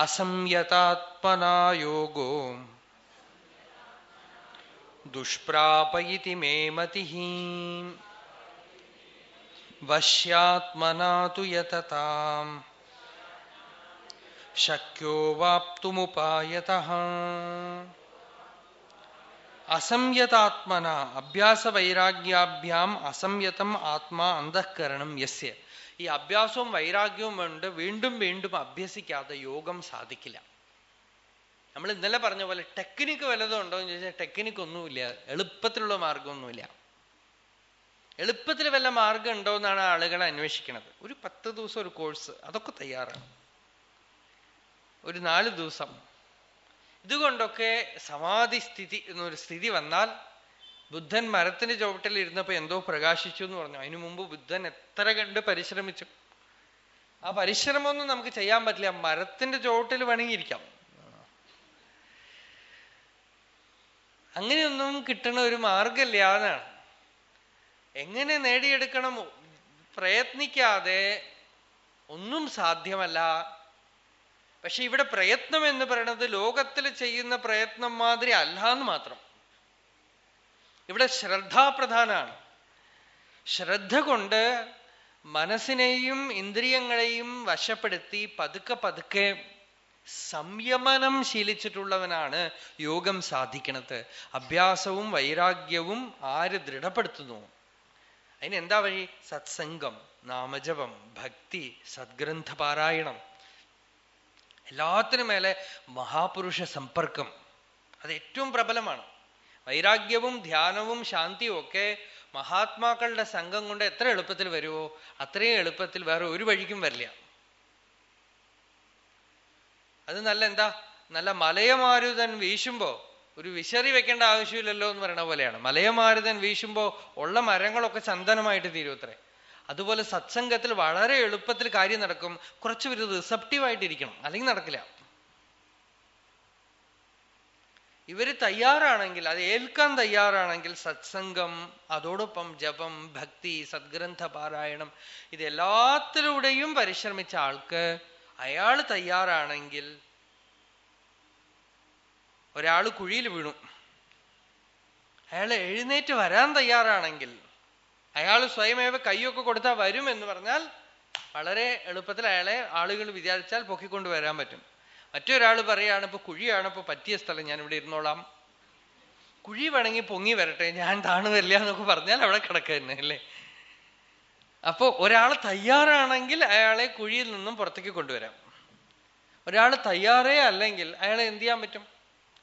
അസംയതാത്മനാ യോഗോ ദുഷ്പ്രാപയിതി may മതി വശ്യാത്മനാ തു യതതാം ശക്യോ വാപ്തുമുപായത അസംയതാത്മന അഭ്യാസവൈരാഗ്യാഭ്യാം അസംയതം ആത്മാ അന്തഃകരണം യസ്യ ഈ അഭ്യാസവും വൈരാഗ്യവും കൊണ്ട് വീണ്ടും വീണ്ടും അഭ്യസിക്കാതെ യോഗം സാധിക്കില്ല. നമ്മൾ ഇന്നലെ പറഞ്ഞ പോലെ ടെക്നിക്ക് വല്ലതും ഉണ്ടോ എന്ന് ചോദിച്ചാൽ ടെക്നിക്ക് ഒന്നുമില്ല. എളുപ്പത്തിലുള്ള മാർഗമൊന്നുമില്ല എളുപ്പത്തിൽ വല്ല മാർഗം ഉണ്ടോ എന്നാണ് ആളുകൾ അന്വേഷിക്കുന്നത്. ഒരു പത്ത് ദിവസം ഒരു കോഴ്സ് അതൊക്കെ തയ്യാറാണ്. ഒരു നാല് ദിവസം. ഇതുകൊണ്ടൊക്കെ സമാധി സ്ഥിതി എന്നൊരു സ്ഥിതി വന്നാൽ ബുദ്ധൻ മരത്തിന്റെ ചുവട്ടിൽ ഇരുന്നപ്പോ എന്തോ പ്രകാശിച്ചു എന്ന് പറഞ്ഞു. അതിനു മുമ്പ് ബുദ്ധൻ എത്ര കണ്ട് പരിശ്രമിച്ചു. ആ പരിശ്രമമൊന്നും നമുക്ക് ചെയ്യാൻ പറ്റില്ല. മരത്തിന്റെ ചുവട്ടിൽ വണങ്ങിയിരിക്കാം അങ്ങനെയൊന്നും കിട്ടണ ഒരു മാർഗമില്ല എങ്ങനെ നേടിയെടുക്കണം? പ്രയത്നിക്കാതെ ഒന്നും സാധ്യമല്ല. പക്ഷെ ഇവിടെ പ്രയത്നം എന്ന് പറയുന്നത് ലോകത്തിൽ ചെയ്യുന്ന പ്രയത്നം മാതിരി അല്ല എന്ന് മാത്രം. ഇവിടെ ശ്രദ്ധാപ്രധാനാണ്. ശ്രദ്ധ കൊണ്ട് മനസ്സിനെയും ഇന്ദ്രിയങ്ങളെയും വശപ്പെടുത്തി പതുക്കെ പതുക്കെ സംയമനം ശീലിച്ചിട്ടുള്ളവനാണ് യോഗം സാധിക്കണത്. അഭ്യാസവും വൈരാഗ്യവും ആര് ദൃഢപ്പെടുത്തുന്നു? അതിനെന്താ വഴി? സത്സംഗം നാമജപം ഭക്തി സദ്ഗ്രന്ഥ പാരായണം മേലെ മഹാപുരുഷ സമ്പർക്കം അത് ഏറ്റവും പ്രബലമാണ്. വൈരാഗ്യവും ധ്യാനവും ശാന്തിയും ഒക്കെ മഹാത്മാക്കളുടെ സംഘം കൊണ്ട് എത്ര എളുപ്പത്തിൽ വരുമോ അത്രയും എളുപ്പത്തിൽ വേറെ ഒരു വഴിക്കും വരില്ല. അത് നല്ല എന്താ? നല്ല മലയമാരുതൻ വീശുമ്പോ ഒരു വിശറി വെക്കേണ്ട ആവശ്യമില്ലല്ലോ എന്ന് പറയുന്ന പോലെയാണ്. മലയമാരുതൻ വീശുമ്പോ ഉള്ള മരങ്ങളൊക്കെ ചന്ദനമായിട്ട് തീരുമത്രേ അതുപോലെ സത്സംഗത്തിൽ വളരെ എളുപ്പത്തിൽ കാര്യം നടക്കും. കുറച്ചൊരു റിസപ്റ്റീവ് ആയിട്ടിരിക്കണം. അല്ലെങ്കിൽ നടക്കില്ല. ഇവർ തയ്യാറാണെങ്കിൽ അത് ഏൽക്കാൻ തയ്യാറാണെങ്കിൽ സത്സംഗം അതോടൊപ്പം ജപം ഭക്തി സദ്ഗ്രന്ഥ പാരായണം ഇത് എല്ലാത്തിലൂടെയും പരിശ്രമിച്ച ആൾക്ക് അയാൾ തയ്യാറാണെങ്കിൽ ഒരാൾ കുഴിയിൽ വീണു. അയാൾ എഴുന്നേറ്റ് വരാൻ തയ്യാറാണെങ്കിൽ അയാൾ സ്വയമേവ കൈയൊക്കെ കൊടുത്താൽ വരും എന്ന് പറഞ്ഞാൽ വളരെ എളുപ്പത്തിൽ അയാളെ ആളുകൾ വിചാരിച്ചാൽ പൊക്കിക്കൊണ്ട് വരാൻ പറ്റും. മറ്റൊരാൾ പറയാണ് ഇപ്പൊ കുഴിയാണ് ഇപ്പൊ പറ്റിയ സ്ഥലം ഞാൻ ഇവിടെ ഇരുന്നോളാം. കുഴി വേണമെങ്കിൽ പൊങ്ങി വരട്ടെ ഞാൻ താണു താണുവരില്ല എന്നൊക്കെ പറഞ്ഞാൽ അവിടെ കിടക്കുക തന്നെ അല്ലേ? അപ്പോ ഒരാൾ തയ്യാറാണെങ്കിൽ അയാളെ കുഴിയിൽ നിന്നും പുറത്തേക്ക് കൊണ്ടുവരാം. ഒരാൾ തയ്യാറേ അല്ലെങ്കിൽ അയാളെ എന്ത് ചെയ്യാൻ പറ്റും?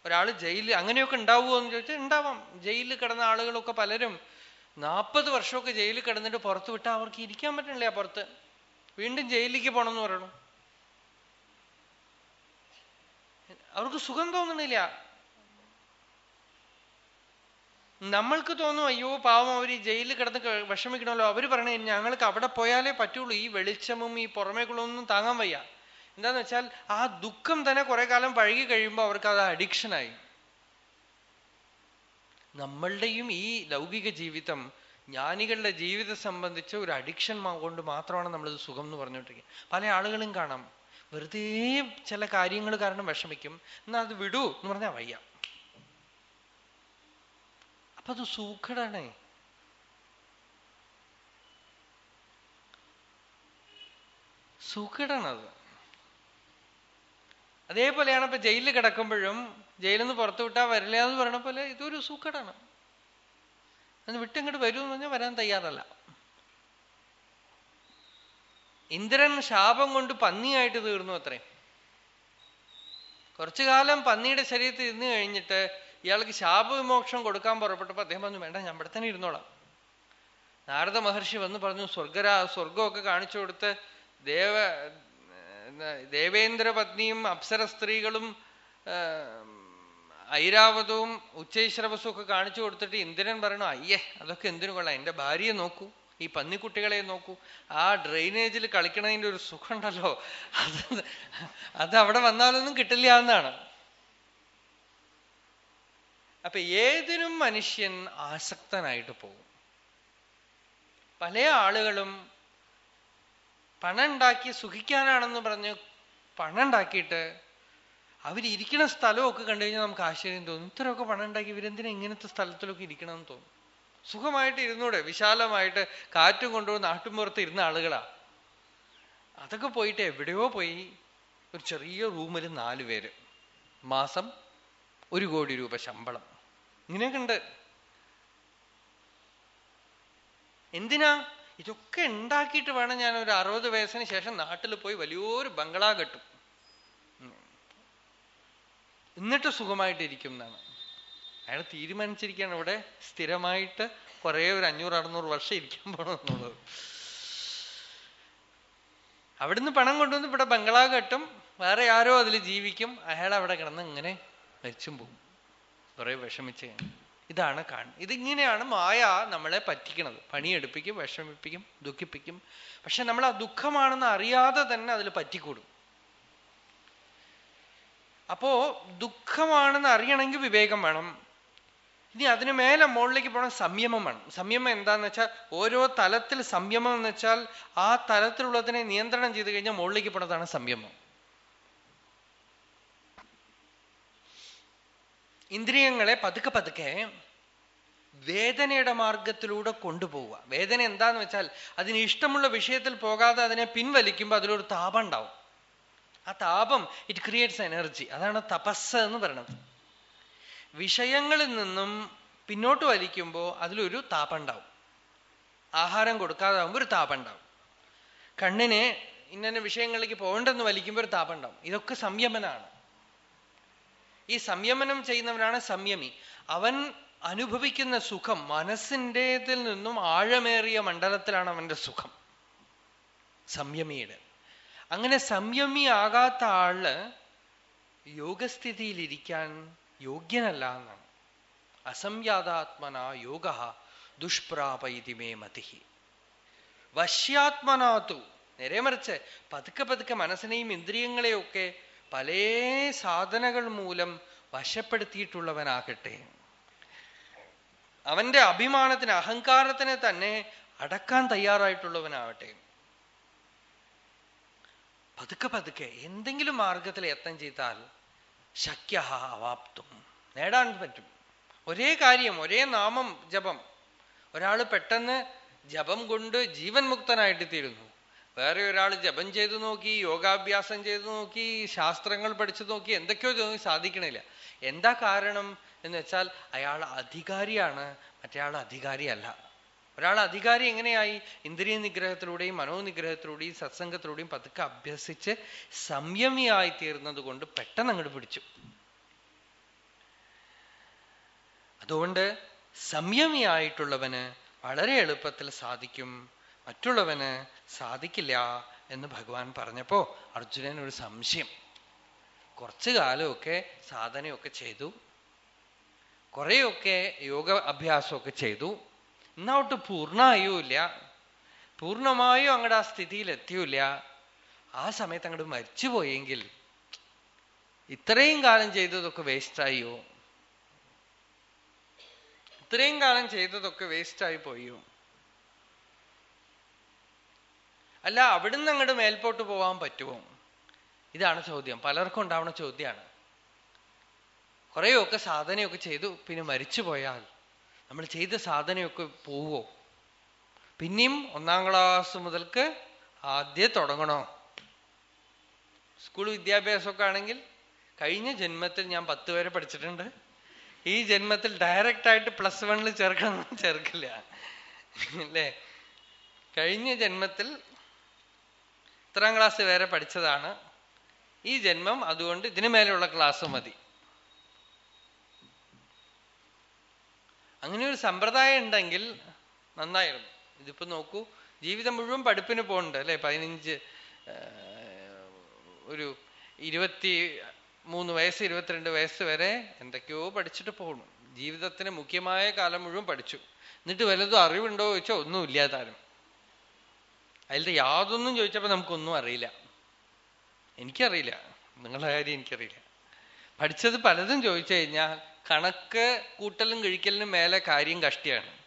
ഒരാൾ ജയിലിൽ അങ്ങനെയൊക്കെ ഉണ്ടാവുമോ എന്ന് ചോദിച്ചാൽ ഉണ്ടാവാം. ജയിലിൽ കിടന്ന ആളുകളൊക്കെ പലരും നാൽപ്പത് വർഷമൊക്കെ ജയിലിൽ കിടന്നിട്ട് പുറത്ത് വിട്ടാൽ അവർക്ക് ഇരിക്കാൻ പറ്റണില്ല പുറത്ത്. വീണ്ടും ജയിലിലേക്ക് പോകണം എന്ന് പറയണു. അവർക്ക് സുഖം തോന്നണില്ല നമ്മൾക്ക് തോന്നും അയ്യോ പാവം അവർ ജയിലിൽ കിടന്ന് വിഷമിക്കണമല്ലോ. അവർ പറഞ്ഞു ഞങ്ങൾക്ക് അവിടെ പോയാലേ പറ്റുള്ളൂ. ഈ വെളിച്ചമും ഈ പുറമേക്കുള്ളൊന്നും താങ്ങാൻ വയ്യ. എന്താന്ന് വെച്ചാൽ ആ ദുഃഖം തന്നെ കുറെ കാലം പഴകി കഴിയുമ്പോൾ അവർക്ക് അത് അഡിക്ഷനായി നമ്മളുടെയും ഈ ലൗകിക ജീവിതം ജ്ഞാനികളുടെ ജീവിതം സംബന്ധിച്ച് ഒരു അഡിക്ഷൻ കൊണ്ട് മാത്രമാണ് നമ്മളിത് സുഖം എന്ന് പറഞ്ഞുകൊണ്ടിരിക്കുക പല ആളുകളും കാണാം. വെറുതെ ചില കാര്യങ്ങൾ കാരണം വിഷമിക്കും. എന്നാ അത് വിടൂ എന്ന് പറഞ്ഞാൽ വയ്യ. അപ്പൊ അത് സൂക്കടാണ്. അത് അതേപോലെയാണ് ഇപ്പൊ ജയിലിൽ കിടക്കുമ്പോഴും ജയിലിൽ നിന്ന് പുറത്തു വിട്ടാ വരില്ല എന്ന് പറയണ പോലെ ഇതൊരു സൂക്കടാണ്. അത് വിട്ടിങ്ങോട്ട് വരൂ എന്ന് പറഞ്ഞാൽ വരാൻ തയ്യാറല്ല. ഇന്ദ്രൻ ശാപം കൊണ്ട് പന്നിയായിട്ട് തീർന്നു അത്രേ. കുറച്ചു കാലം പന്നിയുടെ ശരീരത്തിൽ ഇരുന്ന് കഴിഞ്ഞിട്ട് ഇയാൾക്ക് ശാപവിമോക്ഷം കൊടുക്കാൻ പുറപ്പെട്ടപ്പോ അദ്ദേഹം പറഞ്ഞു വേണ്ട ഞാൻ ഇവിടെ തന്നെ ഇരുന്നോളാം. നാരദ മഹർഷി വന്ന് പറഞ്ഞു സ്വർഗരാ സ്വർഗമൊക്കെ കാണിച്ചു കൊടുത്ത് ദേവ ദേവേന്ദ്ര പത്നിയും അപ്സര സ്ത്രീകളും ഐരാവതവും ഉച്ചൈശ്രവസും ഒക്കെ കാണിച്ചു കൊടുത്തിട്ട് ഇന്ദ്രൻ പറയണു അയ്യേ അതൊക്കെ എന്തിനു കൊള്ളാം എന്റെ ഭാര്യയെ നോക്കൂ. ഈ പന്നിക്കുട്ടികളെ നോക്കൂ. ആ ഡ്രെയിനേജിൽ കളിക്കണതിന്റെ ഒരു സുഖമുണ്ടല്ലോ. അത് അത് അവിടെ വന്നാലൊന്നും കിട്ടില്ല എന്നാണ്. അപ്പൊ ഏതിനും മനുഷ്യൻ ആസക്തനായിട്ട് പോകും. പല ആളുകളും പണം ഉണ്ടാക്കി സുഖിക്കാനാണെന്ന് പറഞ്ഞ് പണം ഉണ്ടാക്കിയിട്ട് അവരിയ്ക്കുന്ന സ്ഥലമൊക്കെ കണ്ടു കഴിഞ്ഞാൽ നമുക്ക് ആശ്ചര്യം തോന്നും. ഇത്രയൊക്കെ പണം ഉണ്ടാക്കി ഇവരെന്തിനാ ഇങ്ങനത്തെ സ്ഥലത്തിലൊക്കെ ഇരിക്കണമെന്ന് തോന്നും. സുഖമായിട്ട് ഇരുന്നൂടെ വിശാലമായിട്ട് കാറ്റും കൊണ്ടുപോയി നാട്ടുമ്പുറത്ത് ഇരുന്ന ആളുകളാ. അതൊക്കെ പോയിട്ട് എവിടെയോ പോയി ഒരു ചെറിയ റൂമിൽ നാല് പേര്. മാസം ഒരു കോടി രൂപ ശമ്പളം. ഇങ്ങനെയൊക്കെ ഉണ്ട് എന്തിനാ? ഇതൊക്കെ ഉണ്ടാക്കിയിട്ട് വേണം ഞാൻ ഒരു അറുപത് വയസ്സിന് ശേഷം നാട്ടിൽ പോയി വലിയൊരു ബംഗ്ലാ കെട്ടും. എന്നിട്ട് സുഖമായിട്ടിരിക്കും എന്നാണ്. അയാൾ തീരുമാനിച്ചിരിക്കുകയാണ് ഇവിടെ സ്ഥിരമായിട്ട് കുറെ ഒരു അഞ്ഞൂറ് അറുന്നൂറ് വർഷം ഇരിക്കാൻ പോകണമെന്നുള്ളത് അവിടുന്ന് പണം കൊണ്ടുവന്ന് ഇവിടെ ബംഗ്ലാവ് കെട്ടും വേറെ ആരോ അതിൽ ജീവിക്കും അയാൾ അവിടെ കിടന്ന് ഇങ്ങനെ മരിച്ചും പോകും കുറെ വിഷമിച്ച് ഇതാണ് കാണുന്നത് ഇതിങ്ങനെയാണ് മായ നമ്മളെ പറ്റിക്കണത്. പണിയെടുപ്പിക്കും വിഷമിപ്പിക്കും ദുഃഖിപ്പിക്കും. പക്ഷെ നമ്മൾ ആ ദുഃഖമാണെന്ന് അറിയാതെ തന്നെ അതിൽ പറ്റിക്കൂടും. അപ്പോ ദുഃഖമാണെന്ന് അറിയണമെങ്കിൽ വിവേകം വേണം. ഇനി അതിന് മേലെ മുകളിലേക്ക് പോകണം സംയമം വേണം സംയമം എന്താന്ന് വെച്ചാൽ ഓരോ തലത്തിൽ സംയമം എന്ന് വെച്ചാൽ ആ തലത്തിലുള്ളതിനെ നിയന്ത്രണം ചെയ്ത് കഴിഞ്ഞാൽ മുകളിലേക്ക് പോണതാണ് സംയമം. ഇന്ദ്രിയങ്ങളെ പതുക്കെ പതുക്കെ വേദനയുടെ മാർഗത്തിലൂടെ കൊണ്ടുപോവുക. വേദന എന്താന്ന് വെച്ചാൽ അതിന് ഇഷ്ടമുള്ള വിഷയത്തിൽ പോകാതെ അതിനെ പിൻവലിക്കുമ്പോൾ അതിലൊരു താപം ഉണ്ടാവും. ആ താപം ഇറ്റ് ക്രിയേറ്റ്സ് എനർജി അതാണ് തപസ് എന്ന് പറയുന്നത്. വിഷയങ്ങളിൽ നിന്നും പിന്നോട്ട് വലിക്കുമ്പോൾ അതിലൊരു താപംണ്ടാകും ആഹാരം കൊടുക്കാതാവുമ്പോൾ ഒരു താപംണ്ടാകും കണ്ണിനെ ഇന്നെ വിഷയങ്ങളിലേക്ക് പോകണ്ടെന്ന് വലിക്കുമ്പോൾ ഒരു താപണ്ടാവും. ഇതൊക്കെ സംയമനാണ്. ഈ സംയമനം ചെയ്യുന്നവനാണ് സംയമി. അവൻ അനുഭവിക്കുന്ന സുഖം മനസ്സിന്റെതിൽ നിന്നും ആഴമേറിയ മണ്ഡലത്തിലാണ് അവന്റെ സുഖം. സംയമിയുടെ അങ്ങനെ സംയമിയാകാത്ത ആൾ യോഗസ്ഥിതിയിലിരിക്കാൻ യോഗ്യനല്ല എന്നാണ് അസംയാതാത്മന യോഗ ദുഷ്പ്രാപയിതി മേ മതി. വശ്യാത്മനാത്തു. നേരെ മറിച്ച് പതുക്കെ പതുക്കെ മനസ്സിനെയും ഇന്ദ്രിയങ്ങളെയൊക്കെ പല സാധനകൾ മൂലം വശപ്പെടുത്തിയിട്ടുള്ളവനാകട്ടെ. അവന്റെ അഭിമാനത്തിന് അഹങ്കാരത്തിനെ തന്നെ അടക്കാൻ തയ്യാറായിട്ടുള്ളവനാവട്ടെ. പതുക്കെ പതുക്കെ എന്തെങ്കിലും മാർഗത്തിൽ യത്നം ചെയ്താൽ ശക്യ അവാപ്തും. നേടാൻ പറ്റും. ഒരേ കാര്യം ഒരേ നാമം ജപം. ഒരാൾ പെട്ടെന്ന് ജപം കൊണ്ട് ജീവൻ മുക്തനായിട്ട് തീരുന്നു. വേറെ ഒരാൾ ജപം ചെയ്തു നോക്കി യോഗാഭ്യാസം ചെയ്തു നോക്കി ശാസ്ത്രങ്ങൾ പഠിച്ചു നോക്കി എന്തൊക്കെയോ തോന്നി സാധിക്കണില്ല. എന്താ കാരണം എന്ന് വെച്ചാൽ അയാൾ അധികാരിയാണ് മറ്റേയാൾ അധികാരിയല്ല. ഒരാൾ അധികാരി എങ്ങനെയായി ഇന്ദ്രിയ നിഗ്രഹത്തിലൂടെയും മനോനിഗ്രഹത്തിലൂടെയും സത്സംഗത്തിലൂടെയും പതുക്കെ അഭ്യസിച്ച് സംയമിയായി തീർന്നത് കൊണ്ട് പെട്ടെന്ന് അങ്ങോട്ട് പിടിച്ചു. അതുകൊണ്ട് സംയമിയായിട്ടുള്ളവന് വളരെ എളുപ്പത്തിൽ സാധിക്കും. മറ്റുള്ളവന് സാധിക്കില്ല എന്ന് ഭഗവാൻ പറഞ്ഞപ്പോ അർജുനൻ ഒരു സംശയം. കുറച്ചു കാലമൊക്കെ സാധനയൊക്കെ ചെയ്തു. കുറെയൊക്കെ യോഗ അഭ്യാസമൊക്കെ ചെയ്തു. എന്നോട്ട് പൂർണമായുമില്ല പൂർണമായും അങ്ങടെ ആ സ്ഥിതിയിൽ എത്തിയില്ല ആ സമയത്ത് അങ്ങോട്ട് മരിച്ചുപോയെങ്കിൽ ഇത്രയും കാലം ചെയ്തതൊക്കെ വേസ്റ്റായോ? ഇത്രയും കാലം ചെയ്തതൊക്കെ വേസ്റ്റായി പോയോ? അല്ല അവിടുന്ന് അങ്ങോട്ട് മേൽപോട്ട് പോവാൻ പറ്റുമോ? ഇതാണ് ചോദ്യം. പലർക്കും ഉണ്ടാവുന്ന ചോദ്യമാണ് കുറേയൊക്കെ സാധനയൊക്കെ ചെയ്തു പിന്നെ മരിച്ചു പോയാൽ നമ്മൾ ചെയ്ത സാധനയൊക്കെ പോവോ? പിന്നെയും ഒന്നാം ക്ലാസ് മുതൽക്ക് ആദ്യം തുടങ്ങണോ? സ്കൂൾ വിദ്യാഭ്യാസമൊക്കെ ആണെങ്കിൽ കഴിഞ്ഞ ജന്മത്തിൽ ഞാൻ പത്ത് വരെ പഠിച്ചിട്ടുണ്ട്. ഈ ജന്മത്തിൽ ഡയറക്റ്റ് ആയിട്ട് പ്ലസ് വണ്ണിൽ ചേർക്കണം ചേർക്കില്ല. അല്ലേ? കഴിഞ്ഞ ജന്മത്തിൽ ഇത്രാം ക്ലാസ് വരെ പഠിച്ചതാണ്. ഈ ജന്മം അതുകൊണ്ട് ഇതിനു മേലെയുള്ള ക്ലാസ് മതി. അങ്ങനെ ഒരു സമ്പ്രദായം ഉണ്ടെങ്കിൽ നന്നായിരുന്നു. ഇതിപ്പോ നോക്കൂ ജീവിതം മുഴുവൻ പഠിപ്പിന് പോകുന്നുണ്ട് അല്ലെ? പതിനഞ്ച് ഒരു ഇരുപത്തി മൂന്ന് വയസ്സ് ഇരുപത്തിരണ്ട് വയസ്സ് വരെ എന്തൊക്കെയോ പഠിച്ചിട്ട് പോകണം ജീവിതത്തിന് മുഖ്യമായ കാലം മുഴുവൻ പഠിച്ചു. എന്നിട്ട് വല്ലതും അറിവുണ്ടോ ചോദിച്ചാൽ ഒന്നും ഇല്ലാതാരും. അതിലത്തെ യാതൊന്നും ചോദിച്ചപ്പോ നമുക്കൊന്നും അറിയില്ല. എനിക്കറിയില്ല. നിങ്ങളുടെ കാര്യം എനിക്കറിയില്ല. പഠിച്ചത് പലതും ചോദിച്ചു കഴിഞ്ഞാൽ കണക്ക് കൂട്ടലും കഴിക്കലിനും മേലെ കാര്യം കഷ്ടിയാണ്.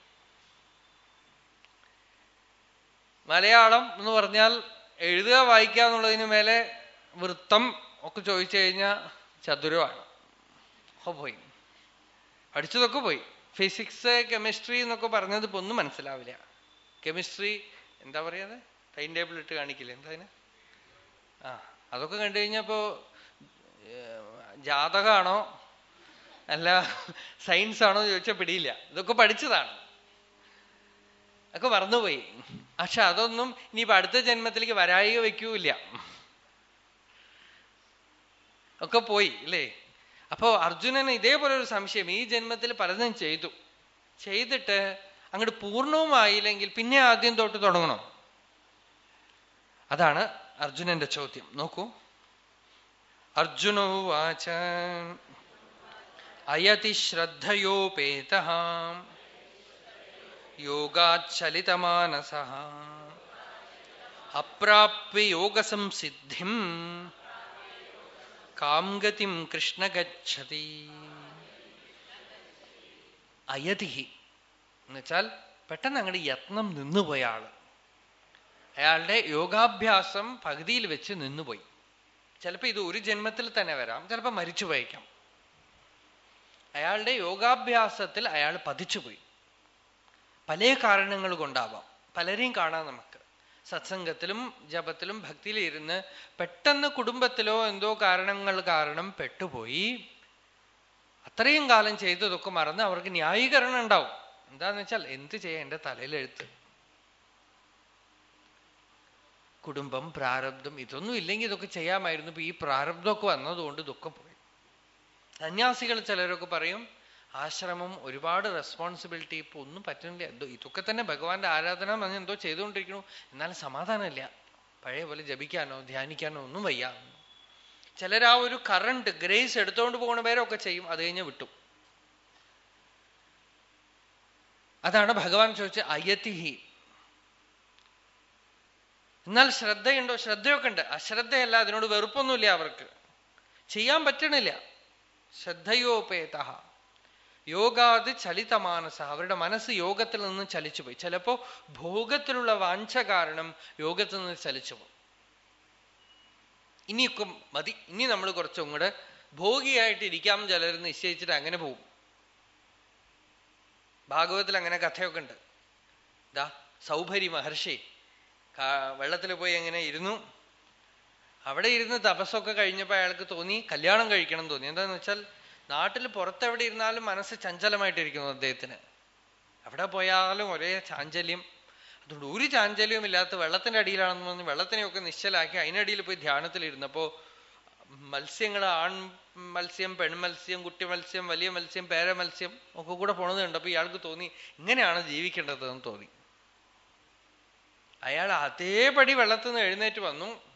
മലയാളം എന്ന് പറഞ്ഞാൽ എഴുതുക വായിക്കുക എന്നുള്ളതിന് മേലെ വൃത്തം ഒക്കെ ചോദിച്ചു കഴിഞ്ഞാൽ ചതുരമാണ്. ഒക്കെ പോയി. പഠിച്ചതൊക്കെ പോയി. ഫിസിക്സ് കെമിസ്ട്രി എന്നൊക്കെ പറഞ്ഞത് ഇപ്പൊ ഒന്നും മനസ്സിലാവില്ല. കെമിസ്ട്രി എന്താ പറയാതെ ടൈം ടേബിൾ ഇട്ട് കാണിക്കില്ല? എന്താ അതിന്? ആ അതൊക്കെ കണ്ടു കഴിഞ്ഞപ്പോ ജാതകമാണോ അല്ല സയൻസ് ആണോ ചോദിച്ചാൽ പിടിയില്ല. ഇതൊക്കെ പഠിച്ചതാണ്. ഒക്കെ മറന്നുപോയി. പക്ഷെ അതൊന്നും ഇനിയിപ്പോ അടുത്ത ജന്മത്തിലേക്ക് വരായിക വെക്കൂല്ല ഒക്കെ പോയി അല്ലേ? അപ്പോ അർജുനന് ഇതേപോലെ ഒരു സംശയം. ഈ ജന്മത്തിൽ പലതും ചെയ്തു. ചെയ്തിട്ട് അങ്ങോട്ട് പൂർണവുമായില്ലെങ്കിൽ പിന്നെ ആദ്യം തൊട്ട് തുടങ്ങണം? അതാണ് അർജുനന്റെ ചോദ്യം. നോക്കൂ. അർജുനോവാച അയതി ശ്രദ്ധയോപേത യോഗാച്ചലിതമാനസ. അപ്രാപ്യ കാംഗതിം കൃഷ്ണ ഗച്ഛതി. അയതിഹി. എന്നുവെച്ചാൽ പെട്ടെന്ന് അങ്ങോട്ട് യത്നം നിന്നുപോയ ആൾ. അയാളുടെ യോഗാഭ്യാസം പകുതിയിൽ വെച്ച് നിന്നുപോയി. ചിലപ്പോ ഇത് ഒരു ജന്മത്തിൽ തന്നെ വരാം ചിലപ്പോ മരിച്ചു പോയേക്കാം അയാളുടെ യോഗാഭ്യാസത്തിൽ അയാൾ പതിച്ചുപോയി. പല കാരണങ്ങൾ കൊണ്ടാവാം. പലരെയും കാണാം നമുക്ക്. സത്സംഗത്തിലും ജപത്തിലും ഭക്തിയിലും ഇരുന്ന് പെട്ടെന്ന് കുടുംബത്തിലോ എന്തോ കാരണങ്ങൾ കാരണം പെട്ടുപോയി. അത്രയും കാലം ചെയ്തതൊക്കെ മറന്ന് അവർക്ക് ന്യായീകരണം ഉണ്ടാവും. എന്താന്ന് വെച്ചാൽ എന്ത് ചെയ്യാൻ എന്റെ തലയിലെഴുത്ത്? കുടുംബം പ്രാരബ്ധം ഇതൊന്നും ഇല്ലെങ്കിൽ ഇതൊക്കെ ചെയ്യാമായിരുന്നു. ഇപ്പൊ ഈ പ്രാരബ്ധമൊക്കെ വന്നതുകൊണ്ട് ദുഃഖം പോയി. സന്യാസികൾ ചിലരൊക്കെ പറയും ആശ്രമം ഒരുപാട് റെസ്പോൺസിബിലിറ്റി ഇപ്പൊ ഒന്നും പറ്റുന്നില്ല. ഇതൊക്കെ തന്നെ ഭഗവാന്റെ ആരാധന എന്ന് എന്തോ ചെയ്തുകൊണ്ടിരിക്കണു എന്നാലും സമാധാനമില്ല. പഴയ പോലെ ജപിക്കാനോ ധ്യാനിക്കാനോ ഒന്നും വയ്യ. ചിലർ ആ ഒരു കറണ്ട് ഗ്രേസ് എടുത്തുകൊണ്ട് പോകുന്ന പേരൊക്കെ ചെയ്യും. അത് കഴിഞ്ഞ് വിട്ടു. അതാണ് ഭഗവാൻ ചോദിച്ച അയതിഹി എന്നാൽ ശ്രദ്ധയുണ്ടോ? ശ്രദ്ധയൊക്കെ ഉണ്ട്. അശ്രദ്ധയല്ല അതിനോട് വെറുപ്പൊന്നുമില്ല അവർക്ക്. ചെയ്യാൻ പറ്റണില്ല. ശ്രദ്ധയോപേത. യോഗാത് ചലിതമാനസ. അവരുടെ മനസ്സ് യോഗത്തിൽ നിന്ന് ചലിച്ചു പോയി. ചിലപ്പോ ഭോഗത്തിലുള്ള വാഞ്ച കാരണം യോഗത്തിൽ നിന്ന് ചലിച്ചു പോകും ഇനിയൊക്കെ മതി. ഇനി നമ്മൾ കുറച്ചും കൂടെ ഭോഗിയായിട്ട് ഇരിക്കാം ചിലർ നിശ്ചയിച്ചിട്ട് അങ്ങനെ പോകും ഭാഗവതത്തിൽ അങ്ങനെ കഥയൊക്കെ ഉണ്ട്. ദാ സൗഭരി മഹർഷി വെള്ളത്തിൽ പോയി അങ്ങനെ ഇരുന്നു? അവിടെ ഇരുന്ന് തപസ്സൊക്കെ കഴിഞ്ഞപ്പോ അയാൾക്ക് തോന്നി കല്യാണം കഴിക്കണം തോന്നി. എന്താന്ന് വെച്ചാൽ നാട്ടിൽ പുറത്തെവിടെ ഇരുന്നാലും മനസ്സ് ചഞ്ചലമായിട്ടിരിക്കുന്നു അദ്ദേഹത്തിന്. എവിടെ പോയാലും ഒരേ ചാഞ്ചല്യം. അതുകൊണ്ട് ഒരു ചാഞ്ചല്യവും ഇല്ലാത്ത വെള്ളത്തിന്റെ അടിയിലാണെന്ന് പറഞ്ഞ് വെള്ളത്തിനെയൊക്കെ നിശ്ചലാക്കി അതിനടിയിൽ പോയി ധ്യാനത്തിൽ ധ്യാനത്തിലിരുന്നപ്പോ മത്സ്യങ്ങൾ ആൺ മത്സ്യം പെൺമത്സ്യം കുട്ടി മത്സ്യം വലിയ മത്സ്യം പേര മത്സ്യം ഒക്കെ കൂടെ പോണത് അപ്പൊ ഇയാൾക്ക് തോന്നി ഇങ്ങനെയാണ് ജീവിക്കേണ്ടതെന്ന് തോന്നി. അയാൾ അതേപടി വെള്ളത്തിൽ നിന്ന് എഴുന്നേറ്റ് വന്നു.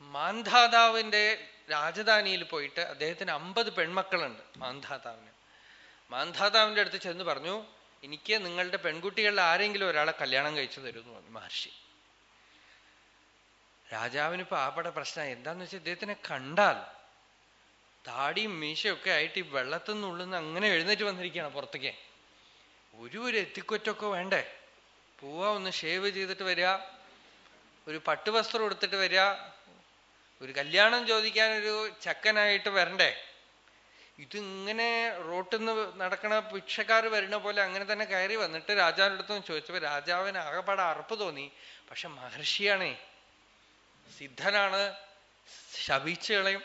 മാന്ധാതാവിന്റെ രാജധാനിയിൽ പോയിട്ട് അദ്ദേഹത്തിന് അമ്പത് പെൺമക്കളുണ്ട് മാന്ധാതാവിന്. മാന്ധാതാവിന്റെ അടുത്ത് ചെന്ന് പറഞ്ഞു എനിക്ക് നിങ്ങളുടെ പെൺകുട്ടികളിൽ ആരെങ്കിലും ഒരാളെ കല്യാണം കഴിച്ചു തരുമെന്ന് പറഞ്ഞു മഹർഷി. രാജാവിന് ഇപ്പൊ ആപട പ്രശ്നം എന്താന്ന് വെച്ചാൽ ഇദ്ദേഹത്തിനെ കണ്ടാൽ താടിയും മീശയൊക്കെ ആയിട്ട് ഈ വെള്ളത്തിൽ നിന്നുള്ളുന്ന അങ്ങനെ എഴുന്നേറ്റ് വന്നിരിക്കുകയാണ് പുറത്തേക്ക്. ഒരു ഒരു എത്തിക്കൊറ്റൊക്കെ വേണ്ടേ? പോവാ ഒന്ന് ഷേവ് ചെയ്തിട്ട് വരിക. ഒരു പട്ടുവസ്ത്രം എടുത്തിട്ട് വരിക. ഒരു കല്യാണം ചോദിക്കാൻ ഒരു ചക്കനായിട്ട് വരണ്ടേ? ഇതിങ്ങനെ റോട്ടിൽ നിന്ന് നടക്കണ ഭിക്ഷക്കാർ വരുന്ന പോലെ അങ്ങനെ തന്നെ കയറി വന്നിട്ട് രാജാവിനടുത്തും ചോദിച്ചപ്പോൾ ചോദിച്ചപ്പോ രാജാവിന് ആകെപ്പാടെ അറപ്പ് തോന്നി. പക്ഷെ മഹർഷിയാണേ സിദ്ധനാണ് ശപിച്ചു കളയും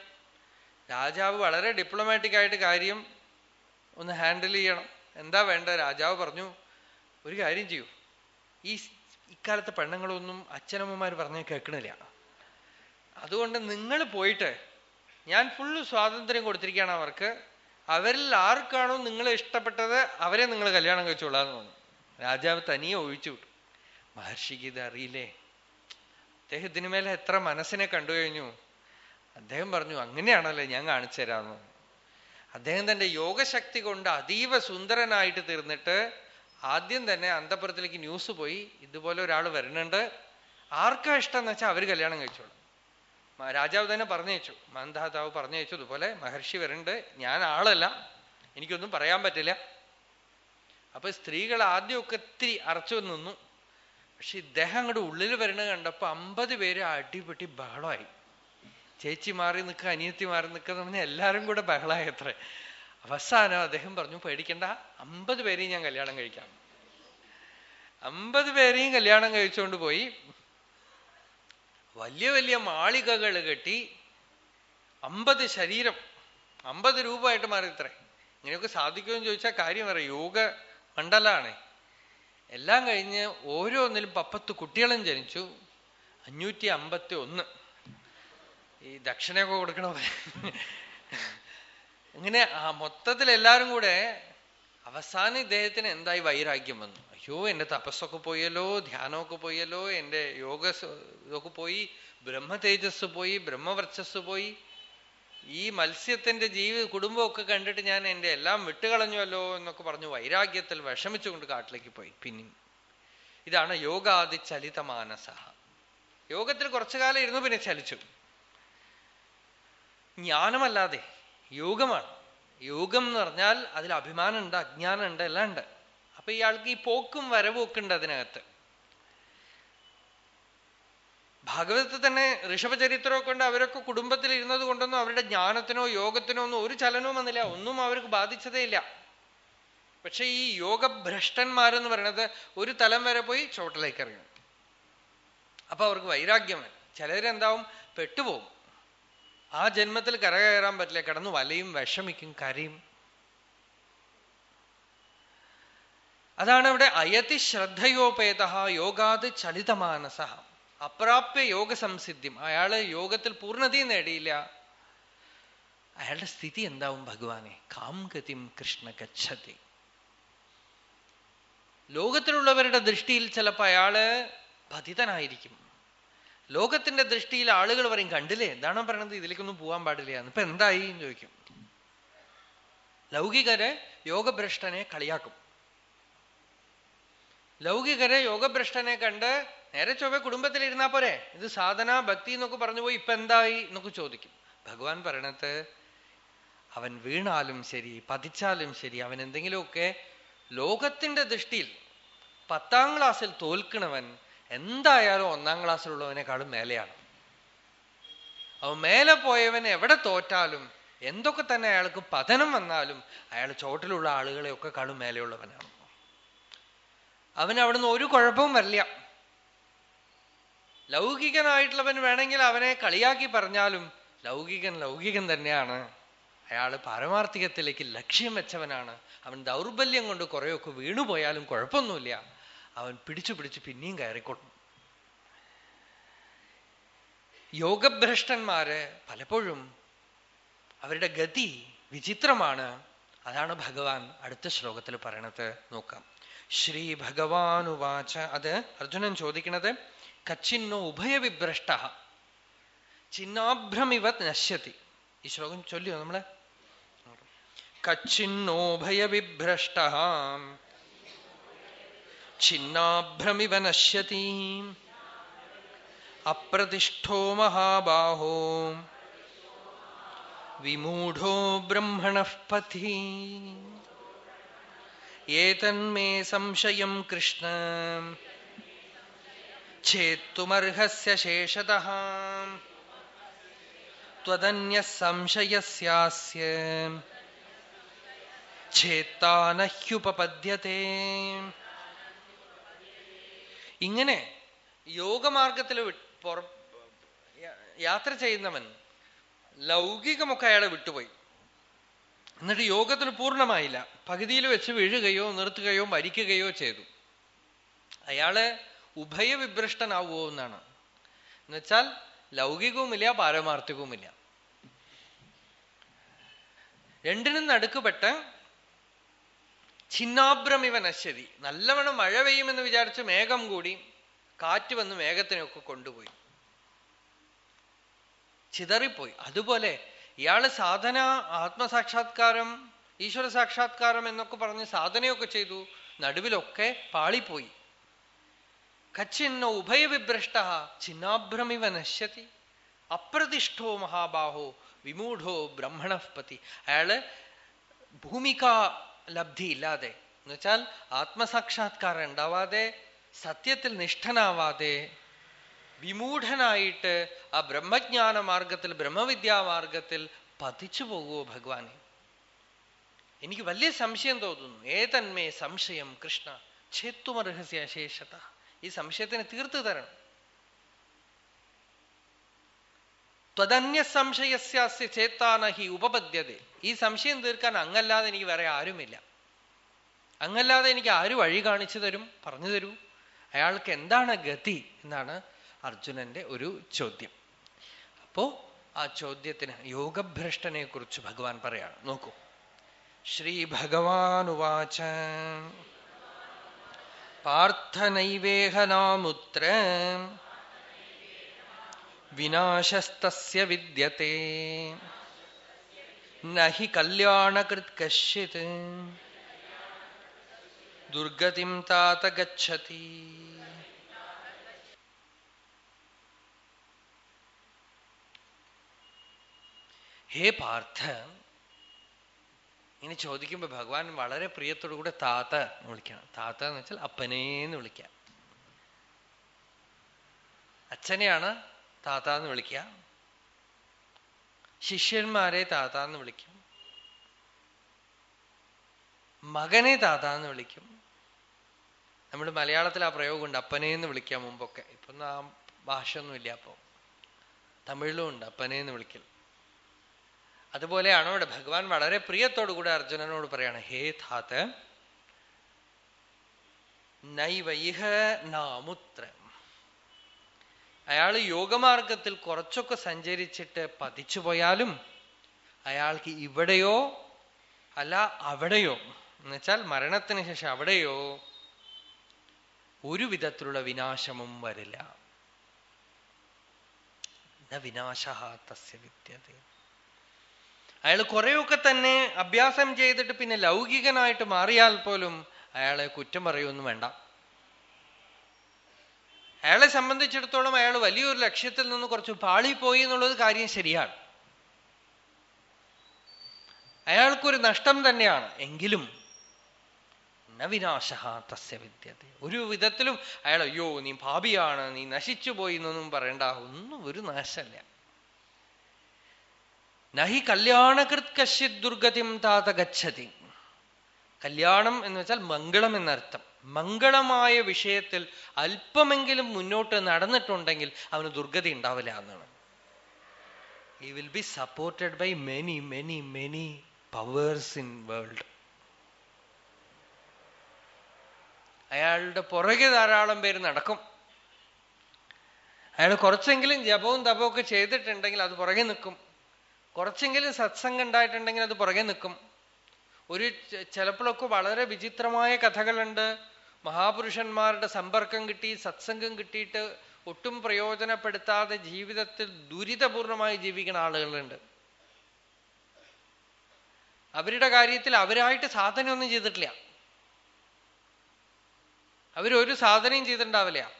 രാജാവ് വളരെ ഡിപ്ലോമാറ്റിക് ആയിട്ട് കാര്യം ഒന്ന് ഹാൻഡിൽ ചെയ്യണം. എന്താ വേണ്ട രാജാവ് പറഞ്ഞു ഒരു കാര്യം ചെയ്യൂ. ഈ ഇക്കാലത്തെ പെണ്ണുങ്ങളൊന്നും അച്ഛനമ്മമാർ പറഞ്ഞ കേൾക്കണില്ല. അതുകൊണ്ട് നിങ്ങൾ പോയിട്ട് ഞാൻ ഫുള്ള് സ്വാതന്ത്ര്യം കൊടുത്തിരിക്കുകയാണ് അവർക്ക്. അവരിൽ ആർക്കാണോ നിങ്ങളെ ഇഷ്ടപ്പെട്ടത് അവരെ നിങ്ങൾ കല്യാണം കഴിച്ചോളാന്ന് തോന്നുന്നു. രാജാവ് തനിയെ ഒഴിച്ചു. വിട്ടു മഹർഷിക്ക് ഇത് അറിയില്ലേ? അദ്ദേഹത്തിന് മേലെ എത്ര മനസ്സിനെ കണ്ടു കഴിഞ്ഞു. അദ്ദേഹം പറഞ്ഞു അങ്ങനെയാണല്ലേ ഞാൻ കാണിച്ചു തരാമെന്ന് അദ്ദേഹം തന്റെ യോഗശക്തി കൊണ്ട് അതീവ സുന്ദരനായിട്ട് തീർന്നിട്ട് ആദ്യം തന്നെ അന്തപുരത്തിലേക്ക് ന്യൂസ് പോയി. ഇതുപോലെ ഒരാൾ വരുന്നുണ്ട്. ആർക്കാ ഇഷ്ടം എന്ന് വെച്ചാൽ അവർ കല്യാണം കഴിച്ചോളൂ. രാജാവ് തന്നെ പറഞ്ഞയച്ചു. മന്ദാതാവ് പറഞ്ഞയച്ചു ഇതുപോലെ മഹർഷി വരണ്ട്. ഞാൻ ആളല്ല. എനിക്കൊന്നും പറയാൻ പറ്റില്ല. അപ്പൊ സ്ത്രീകൾ ആദ്യമൊക്കെ ഇത്തിരി അറച്ചു നിന്നു. പക്ഷെ ഇദ്ദേഹം അങ്ങോട്ട് ഉള്ളിൽ വരണ കണ്ടപ്പോ അമ്പത് പേര് അടിപൊട്ടി ബഹളമായി ചേച്ചി മാറി നിൽക്കുക അനിയത്തി മാറി നിൽക്കുക എന്ന് പറഞ്ഞാൽ എല്ലാവരും കൂടെ ബഹളമായി അത്ര. അവസാനം അദ്ദേഹം പറഞ്ഞു പേടിക്കണ്ട. അമ്പത് പേരെയും ഞാൻ കല്യാണം കഴിക്കാം. അമ്പത് പേരെയും കല്യാണം കഴിച്ചുകൊണ്ട് പോയി. വലിയ വലിയ മാളികകൾ കെട്ടി അമ്പത് ശരീരം അമ്പത് രൂപമായിട്ട് മാറി ഇത്ര ഇങ്ങനെയൊക്കെ സാധിക്കുമെന്ന് ചോദിച്ചാൽ കാര്യം പറയാം യോഗ മണ്ഡലാണ് എല്ലാം കഴിഞ്ഞ് ഓരോന്നിലും പപ്പത്ത് കുട്ടികളും ജനിച്ചു. അഞ്ഞൂറ്റി അമ്പത്തി ഒന്ന് ഈ ദക്ഷിണയൊക്കെ കൊടുക്കണ പോലെ ഇങ്ങനെ ആ മൊത്തത്തിൽ എല്ലാവരും കൂടെ അവസാനം ഇദ്ദേഹത്തിന് എന്തായി വൈരാഗ്യം വന്നു? അയ്യോ എന്റെ തപസ്സൊക്കെ പോയല്ലോ ധ്യാനമൊക്കെ പോയല്ലോ എന്റെ യോഗ ഇതൊക്കെ പോയി ബ്രഹ്മ തേജസ് പോയി ബ്രഹ്മവർച്ചസ് പോയി. ഈ മത്സ്യത്തിന്റെ ജീവി കുടുംബമൊക്കെ കണ്ടിട്ട് ഞാൻ എന്റെ എല്ലാം വിട്ടുകളഞ്ഞുവല്ലോ എന്നൊക്കെ പറഞ്ഞു വൈരാഗ്യത്തിൽ വിഷമിച്ചുകൊണ്ട് കാട്ടിലേക്ക് പോയി. പിന്നെയും ഇതാണ് യോഗാദി ചലിത മാനസ. യോഗത്തിൽ കുറച്ചു കാലം ഇരുന്നു പിന്നെ ചലിച്ചു. ജ്ഞാനമല്ലാതെ യോഗമാണ്. യോഗം എന്ന് പറഞ്ഞാൽ അതിൽ അഭിമാനമുണ്ട് അജ്ഞാനമുണ്ട് എല്ലാം ഉണ്ട്. അപ്പൊ ഇയാൾക്ക് ഈ പോക്കും വരവും ഒക്കെ ഉണ്ട് അതിനകത്ത്. ഭാഗവതത്തിൽ തന്നെ ഋഷഭചരിത്രമൊക്കെ കൊണ്ട് അവരൊക്കെ കുടുംബത്തിൽ ഇരുന്നത് കൊണ്ടൊന്നും അവരുടെ ജ്ഞാനത്തിനോ യോഗത്തിനോ ഒന്നും ഒരു ചലനവും വന്നില്ല. ഒന്നും അവർക്ക് ബാധിച്ചതേ ഇല്ല. പക്ഷെ ഈ യോഗഭ്രഷ്ടന്മാരെന്ന് പറയുന്നത് ഒരു തലം വരെ പോയി ചോട്ടിലേക്ക് ഇറങ്ങും. അപ്പൊ അവർക്ക് വൈരാഗ്യം ചിലരെന്താവും? പെട്ടുപോകും. ആ ജന്മത്തിൽ കരകയറാൻ പറ്റില്ല. കിടന്ന് വലയും വിഷമിക്കും കരയും. അതാണ് അവിടെ അയതി ശ്രദ്ധയോപേത യോഗാത് ചലിതമാനസ. അപ്രാപ്യ യോഗ സംസിദ്ധ്യം അയാൾ യോഗത്തിൽ പൂർണതയും നേടിയില്ല. അയാളുടെ സ്ഥിതി എന്താവും ഭഗവാനെ? കാംഗതിം കൃഷ്ണ ഗച്ഛതി. ലോകത്തിലുള്ളവരുടെ ദൃഷ്ടിയിൽ ചിലപ്പോ അയാൾ പതിതനായിരിക്കും. ലോകത്തിന്റെ ദൃഷ്ടിയിൽ ആളുകൾ പറയും കണ്ടില്ലേ? എന്താണ് പറയണത്? ഇതിലേക്കൊന്നും പോകാൻ പാടില്ല. ഇപ്പൊ എന്തായി എന്ന് ചോദിക്കും. ലൗകികരെ യോഗഭ്രഷ്ടനെ കളിയാക്കും. ലൗകികരെ യോഗഭ്രഷ്ടനെ കണ്ട് നേരെ ചൊവ്വ കുടുംബത്തിലിരുന്നാ പോരെ? ഇത് സാധന ഭക്തി എന്നൊക്കെ പറഞ്ഞു പോയി. ഇപ്പൊ എന്തായി എന്നൊക്കെ ചോദിക്കും. ഭഗവാൻ പറയണത് അവൻ വീണാലും ശരി പതിച്ചാലും ശരി അവൻ എന്തെങ്കിലുമൊക്കെ ലോകത്തിന്റെ ദൃഷ്ടിയിൽ പത്താം ക്ലാസ്സിൽ തോൽക്കണവൻ എന്തായാലും ഒന്നാം ക്ലാസ്സിലുള്ളവനേക്കാളും മേലെയാണ്. അവൻ മേലെ പോയവൻ എവിടെ തോറ്റാലും എന്തൊക്കെ തന്നെ അയാൾക്ക് പതനം വന്നാലും അയാൾ ചോട്ടിലുള്ള ആളുകളെയൊക്കെ കാളും മേലെയുള്ളവനാണ്. അവൻ അവിടുന്ന് ഒരു കുഴപ്പവും വരില്ല. ലൗകികനായിട്ടുള്ളവൻ വേണമെങ്കിൽ അവനെ കളിയാക്കി പറഞ്ഞാലും ലൗകികൻ ലൗകികൻ തന്നെയാണ്. അയാൾ പാരമാർത്ഥികത്തിലേക്ക് ലക്ഷ്യം വെച്ചവനാണ്. അവൻ ദൗർബല്യം കൊണ്ട് കുറേയൊക്കെ വീണുപോയാലും കുഴപ്പമൊന്നുമില്ല. അവൻ പിടിച്ചു പിടിച്ച് പിന്നെയും കയറിക്കൊള്ളും യോഗഭ്രഷ്ടന്മാര് പലപ്പോഴും അവരുടെ ഗതി വിചിത്രമാണ്. അതാണ് ഭഗവാൻ അടുത്ത ശ്ലോകത്തിൽ പറയണത്. നോക്കാം. ശ്രീ ഭഗവാനുവാച അത് അർജുനൻ ചോദിക്കണത് കച്ചിന്നോ ഉഭയവിഭ്രഷ്ട? ചിന്നാഭ്രമിവ നശ്യത്തി ഈ ശ്ലോകം ചൊല്ലിയോ നമ്മൾ? കച്ചിന്നോഭയവിഭ്രഷ്ട ഛിന്നാഭ്രമിവ നശ്യതി. അപ്രതിഷ്ഠോ മഹാബാഹോ. വിമൂഢോ ബ്രഹ്മണ പഥി. ഏതന്മേ സംശയം കൃഷ്ണ? ഛേത്തുമർഹസ്യ ശേഷത. ത്വദന്യ സംശയസ്യാസ്യ. ഛേത്താനഹ്യുപപദ്യത്തെ ഇങ്ങനെ യോഗമാർഗത്തിൽ യാത്ര ചെയ്യുന്നവൻ ലൗകികമൊക്കെ അയാളെ വിട്ടുപോയി. എന്നിട്ട് യോഗത്തിന് പൂർണമായില്ല. പകുതിയിൽ വെച്ച് വീഴുകയോ നിർത്തുകയോ മരിക്കുകയോ ചെയ്തു. അയാൾ ഉഭയവിഭ്രഷ്ടനാവുമോ എന്നാണ്. എന്നുവെച്ചാൽ ലൗകികവുമില്ല പാരമാർത്ഥികവുമില്ല. രണ്ടിനും നടുക്കുപെട്ട് ഛിന്നാഭ്രമിവ നശ്യതി നല്ലവണ്ണം മഴ പെയ്യുമെന്ന് വിചാരിച്ച് മേഘം കൂടി കാറ്റ് വന്ന് മേഘത്തിനൊക്കെ കൊണ്ടുപോയി. ചിതറിപ്പോയി. അതുപോലെ ഇയാൾ സാധന ആത്മസാക്ഷാത്കാരം ഈശ്വര സാക്ഷാത്കാരം എന്നൊക്കെ പറഞ്ഞ് സാധനയൊക്കെ ചെയ്തു. നടുവിലൊക്കെ പാളിപ്പോയി. കച്ചിന്ന ഉഭയവിഭ്രഷ്ട ചിന്നാഭ്രമിവ നശ്യത്തി അപ്രതിഷ്ഠോ മഹാബാഹോ വിമൂഢോ ബ്രഹ്മണപതി അയാൾ ഭൂമിക ലബ്ധി ഇല്ലാതെ. എന്നുവെച്ചാൽ ആത്മസാക്ഷാത്കാരം ഉണ്ടാവാതെ സത്യത്തിൽ നിഷ്ഠനാവാതെ വിമൂഢനായിട്ട് ആ ബ്രഹ്മജ്ഞാന മാർഗത്തിൽ ബ്രഹ്മവിദ്യാ മാർഗത്തിൽ പതിച്ചു പോകുമോ ഭഗവാനെ? എനിക്ക് വലിയ സംശയം തോന്നുന്നു. ഏതന്മേ സംശയം കൃഷ്ണ ഛേത്തുമർഹസ്യ ശേഷത. ഈ സംശയത്തിന് തീർത്തു തരണം. ത്വതന്യ സംശയസ്യാസ്യ ചേത്താനഹി ഉപപദ്യത ഈ സംശയം തീർക്കാൻ അങ്ങല്ലാതെ എനിക്ക് വേറെ ആരുമില്ല. അങ്ങല്ലാതെ എനിക്ക് ആര് വഴി കാണിച്ചു തരും പറഞ്ഞു തരൂ? അയാൾക്ക് എന്താണ് ഗതി എന്നാണ് അർജുനന്റെ ഒരു ചോദ്യം. അപ്പോ ആ ചോദ്യത്തിന് യോഗഭ്രഷ്ടനെ കുറിച്ച് ഭഗവാൻ പറയാണ്. നോക്കൂ. ശ്രീ ഭഗവാനുവാച പാർത്ഥനൈവേഹനാമുത്ര വിനാശസ്തസ്യ വിദ്യത്തെ. നഹി കല്യാണകൃത് കശ്ചിത്. ദുർഗതിം താത ഗച്ഛതി. ഹേ പാർത്ഥ. ഇനി ചോദിക്കുമ്പോ ഭഗവാൻ വളരെ പ്രിയത്തോടു കൂടെ താത്ത എന്ന് വിളിക്കണം. താത്ത എന്ന് വെച്ചാൽ അപ്പനേന്ന് വിളിക്കാം അച്ഛനെയാണ് താത്ത എന്ന് വിളിക്കുക. ശിഷ്യന്മാരെ താത്ത എന്ന് വിളിക്കും. മകനെ താത്ത എന്ന് വിളിക്കും. നമ്മൾ മലയാളത്തിൽ ആ പ്രയോഗമുണ്ട് അപ്പനെ എന്ന് വിളിക്കാം മുമ്പൊക്കെ. ഇപ്പൊ ആ ഭാഷ ഒന്നുമില്ല അപ്പോ തമിഴിലും ഉണ്ട് അപ്പനെ എന്ന് വിളിക്കൽ. അതുപോലെയാണ് ഇവിടെ ഭഗവാൻ വളരെ പ്രിയത്തോടു കൂടെ അർജുനനോട് പറയാണ് ഹേ ധാത്ത് നൈവൈഹ നാമുത്ര. അയാൾ യോഗമാർഗത്തിൽ കുറച്ചൊക്കെ സഞ്ചരിച്ചിട്ട് പതിച്ചു പോയാലും അയാൾക്ക് ഇവിടെയോ അല്ല അവിടെയോ എന്നുവെച്ചാൽ മരണത്തിന് ശേഷം അവിടെയോ ഒരു വിധത്തിലുള്ള വിനാശമും വരില്ല. വിനാശ തസ്യ വിദ്യത. അയാൾ കുറെയൊക്കെ തന്നെ അഭ്യാസം ചെയ്തിട്ട് പിന്നെ ലൗകികനായിട്ട് മാറിയാൽ പോലും അയാളെ കുറ്റം പറയൊന്നും വേണ്ട. അയാളെ സംബന്ധിച്ചിടത്തോളം അയാൾ വലിയൊരു ലക്ഷ്യത്തിൽ നിന്ന് കുറച്ച് പാളിപ്പോയി എന്നുള്ളത് കാര്യം ശരിയാണ്. അയാൾക്കൊരു നഷ്ടം തന്നെയാണ്. എങ്കിലും നവിനാശ തസ്യ വിദ്യത ഒരു വിധത്തിലും അയാൾ അയ്യോ നീ ഭാവിയാണ് നീ നശിച്ചു പോയി എന്നൊന്നും പറയണ്ട. ഒന്നും ഒരു നാശമല്ല. നഹി കല്യാണകൃത് കശ്യത് ദുർഗതിം താത ഗച്ഛതി. കല്യാണം എന്ന് വെച്ചാൽ മംഗളം എന്നർത്ഥം. മംഗളമായ വിഷയത്തിൽ അല്പമെങ്കിലും മുന്നോട്ട് നടന്നിട്ടുണ്ടെങ്കിൽ അവന് ദുർഗതി ഉണ്ടാവില്ല എന്നാണ്. He will be supported by many many many powers in world അയാളുടെ പുറകെ ധാരാളം പേര് നടക്കും. അയാൾ കുറച്ചെങ്കിലും ജപവും തപവും ഒക്കെ ചെയ്തിട്ടുണ്ടെങ്കിൽ അത് പുറകെ നിൽക്കും. കുറച്ചെങ്കിലും സത്സംഗം ഉണ്ടായിട്ടുണ്ടെങ്കിൽ അത് പുറകെ നിൽക്കും. ഒരു ചിലപ്പോഴൊക്കെ വളരെ വിചിത്രമായ കഥകളുണ്ട്. മഹാപുരുഷന്മാരുടെ സമ്പർക്കം കിട്ടി സത്സംഗം കിട്ടിയിട്ട് ഒട്ടും പ്രയോജനപ്പെടുത്താതെ ജീവിതത്തിൽ ദുരിതപൂർണമായി ജീവിക്കുന്ന ആളുകളുണ്ട്. അവരുടെ കാര്യത്തിൽ അവരായിട്ട് സാധനമൊന്നും ചെയ്തിട്ടില്ല. അവരൊരു സാധനയും ചെയ്തിട്ടുണ്ടാവില്ല.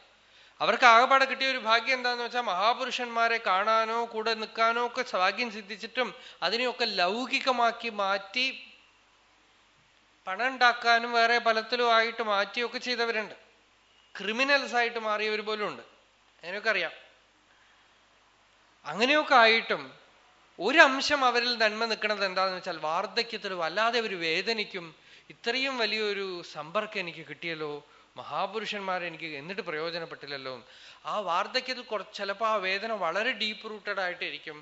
അവർക്ക് ആകെപ്പാടെ കിട്ടിയ ഒരു ഭാഗ്യം എന്താന്ന് വെച്ചാൽ മഹാപുരുഷന്മാരെ കാണാനോ കൂടെ നിൽക്കാനോ ഒക്കെ ഭാഗ്യം സിദ്ധിച്ചിട്ടും അതിനെയൊക്കെ ലൗകികമാക്കി മാറ്റി പണം ഉണ്ടാക്കാനും വേറെ പലത്തിലും ആയിട്ട് മാറ്റിയൊക്കെ ചെയ്തവരുണ്ട്. ക്രിമിനൽസ് ആയിട്ട് മാറിയവർ പോലും ഉണ്ട്. അങ്ങനെയൊക്കെ അറിയാം. അങ്ങനെയൊക്കെ ആയിട്ടും ഒരു അംശം അവരിൽ നന്മ നിൽക്കുന്നത് എന്താന്ന് വെച്ചാൽ വാർദ്ധക്യത്തിൽ വല്ലാതെ ഒരു വേദനിക്കും. ഇത്രയും വലിയൊരു സമ്പർക്കം എനിക്ക് കിട്ടിയല്ലോ. മഹാപുരുഷന്മാരെ എനിക്ക് എന്നിട്ട് പ്രയോജനപ്പെട്ടില്ലല്ലോ. ആ വാർദ്ധക്യത്തിൽ കുറച്ച് ചിലപ്പോൾ ആ വേദന വളരെ ഡീപ്പ് റൂട്ടഡ് ആയിട്ടിരിക്കും.